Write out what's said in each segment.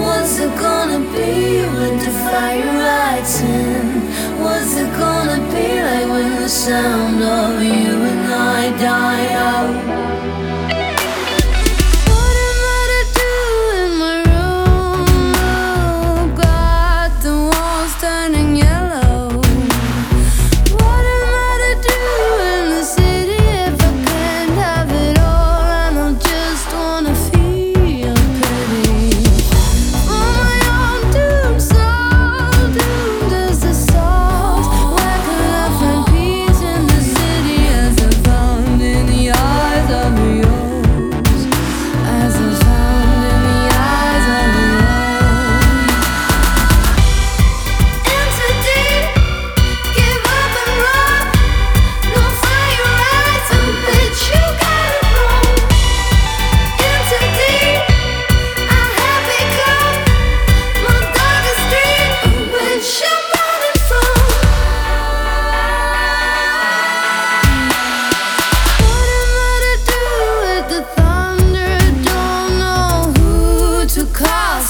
What's it gonna be when the fire lights in? What's it gonna be like when the sound of you?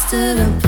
stood the.